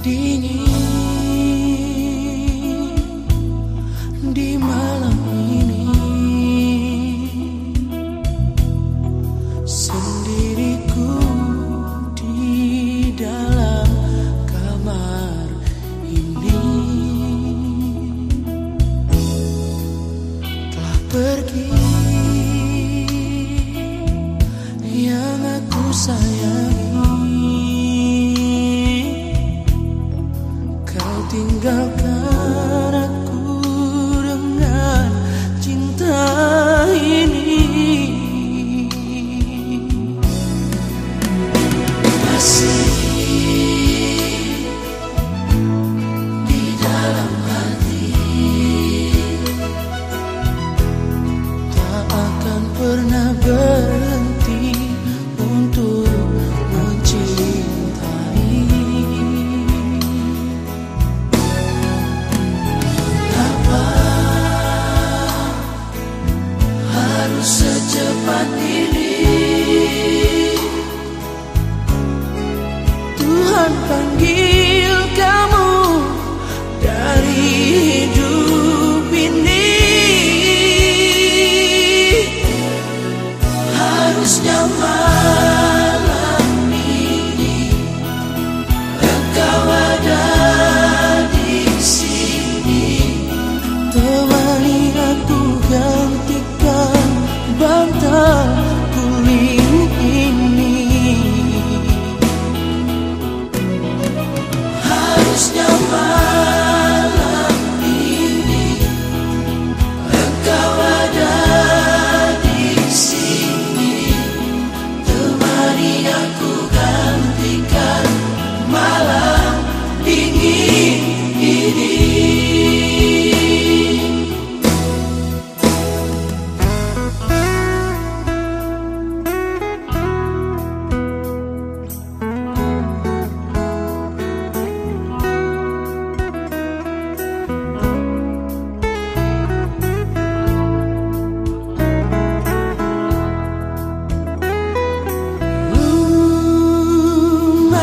的你。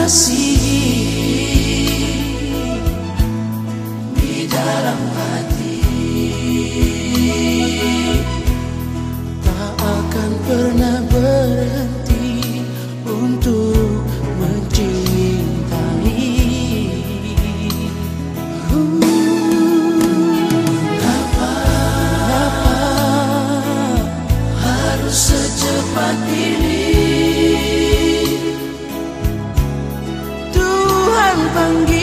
mengasihi di dalam hati tak akan pernah berhenti untuk mencintai Kenapa uh, harus secepat ini 还给。